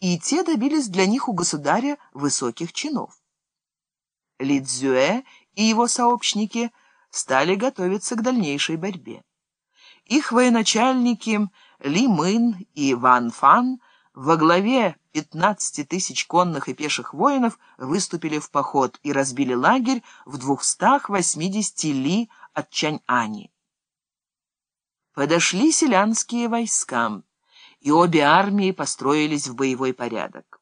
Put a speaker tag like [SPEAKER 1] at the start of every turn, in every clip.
[SPEAKER 1] и те добились для них у государя высоких чинов. Лидзюэ и его сообщники стали готовиться к дальнейшей борьбе. Их военачальники Ли Мын и Ван Фан во главе 15 тысяч конных и пеших воинов выступили в поход и разбили лагерь в 280 ли от Чань-Ани. Подошли селянские войска, и обе армии построились в боевой порядок.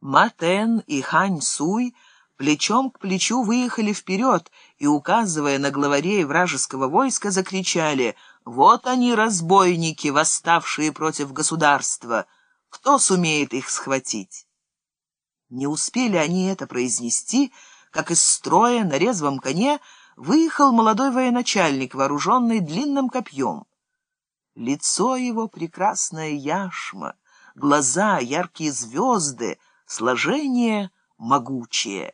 [SPEAKER 1] Матен и Хань Суй плечом к плечу выехали вперед и, указывая на главарей вражеского войска, закричали «Вот они, разбойники, восставшие против государства!» Кто сумеет их схватить? Не успели они это произнести, как из строя на резвом коне выехал молодой военачальник, вооруженный длинным копьем. Лицо его прекрасная яшма, глаза яркие звезды, сложение могучее.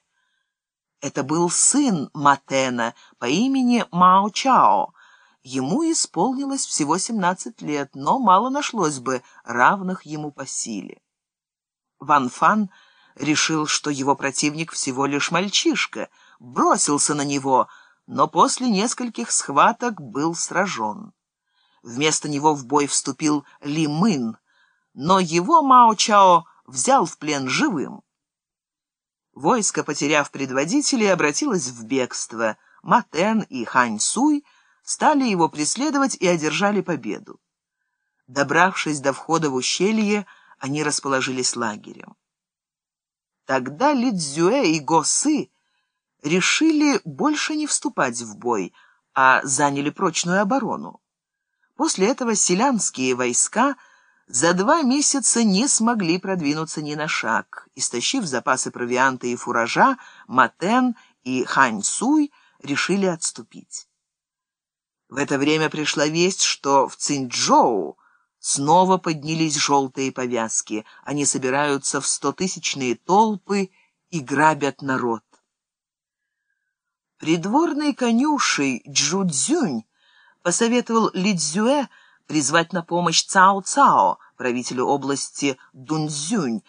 [SPEAKER 1] Это был сын Матена по имени Мао Чао, Ему исполнилось всего 17 лет, но мало нашлось бы равных ему по силе. Ван Фан решил, что его противник всего лишь мальчишка, бросился на него, но после нескольких схваток был сражен. Вместо него в бой вступил Ли Мын, но его Мао Чао взял в плен живым. Войско, потеряв предводителей, обратилось в бегство. Матен и Хань Суй — стали его преследовать и одержали победу. Добравшись до входа в ущелье, они расположились лагерем. Тогда Лидзюэ и Госы решили больше не вступать в бой, а заняли прочную оборону. После этого селянские войска за два месяца не смогли продвинуться ни на шаг. Истощив запасы провианта и фуража, Матен и Хань Суй решили отступить. В это время пришла весть, что в Цинчжоу снова поднялись желтые повязки. Они собираются в стотысячные толпы и грабят народ. Придворный конюшей Джудзюнь посоветовал Лидзюэ призвать на помощь Цао Цао, правителю области Дунзюнь,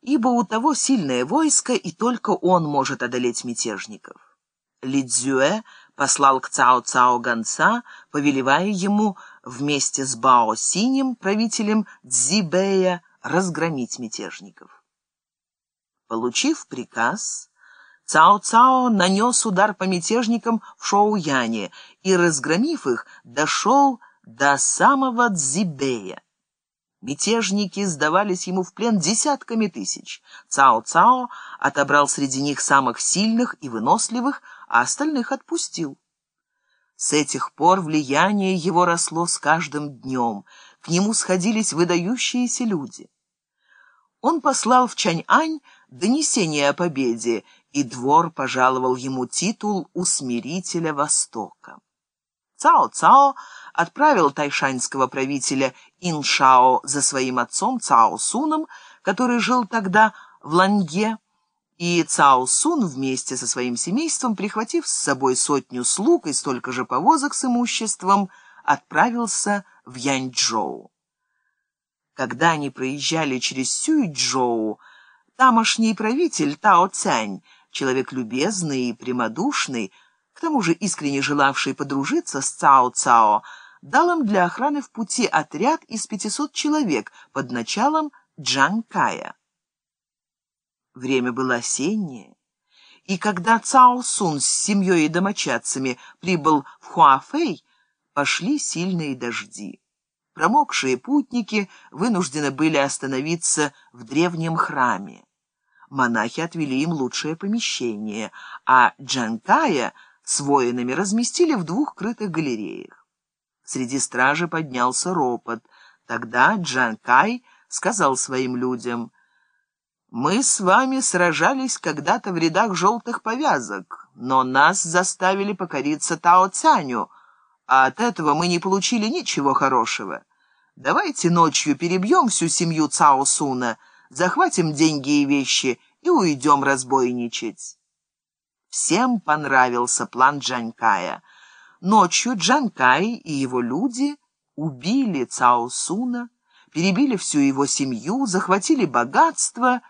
[SPEAKER 1] ибо у того сильное войско, и только он может одолеть мятежников. Лидзюэ послал к Цао-Цао гонца, повелевая ему вместе с Бао-Синим, правителем Цзибэя, разгромить мятежников. Получив приказ, Цао-Цао нанес удар по мятежникам в Шоу-Яне и, разгромив их, дошел до самого Цзибэя. Мятежники сдавались ему в плен десятками тысяч. Цао-Цао отобрал среди них самых сильных и выносливых, а остальных отпустил. С этих пор влияние его росло с каждым днем, к нему сходились выдающиеся люди. Он послал в Чань-Ань донесение о победе, и двор пожаловал ему титул «Усмирителя Востока». Цао-Цао отправил тайшанского правителя Иншао за своим отцом Цао Суном, который жил тогда в Ланге, и Цао Сун вместе со своим семейством, прихватив с собой сотню слуг и столько же повозок с имуществом, отправился в Яньчжоу. Когда они проезжали через Сюйчжоу, тамошний правитель Тао Цянь, человек любезный и прямодушный, к тому же искренне желавший подружиться с Цао Цао, дал им для охраны в пути отряд из 500 человек под началом Джан Кая. Время было осеннее, и когда Цао Сун с семьей и домочадцами прибыл в Хуафэй, пошли сильные дожди. Промокшие путники вынуждены были остановиться в древнем храме. Монахи отвели им лучшее помещение, а Джанкая с воинами разместили в двух крытых галереях. Среди стражи поднялся ропот. Тогда Джанкай сказал своим людям — мы с вами сражались когда-то в рядах желтых повязок, но нас заставили покориться Тао Цяню, а от этого мы не получили ничего хорошего. Давайте ночью перебьем всю семью Цао Суна, захватим деньги и вещи и уйдем разбойничать. Всем понравился план Джанкая. Ночью Джанкай и его люди убили Цао Суна, перебили всю его семью, захватили богатство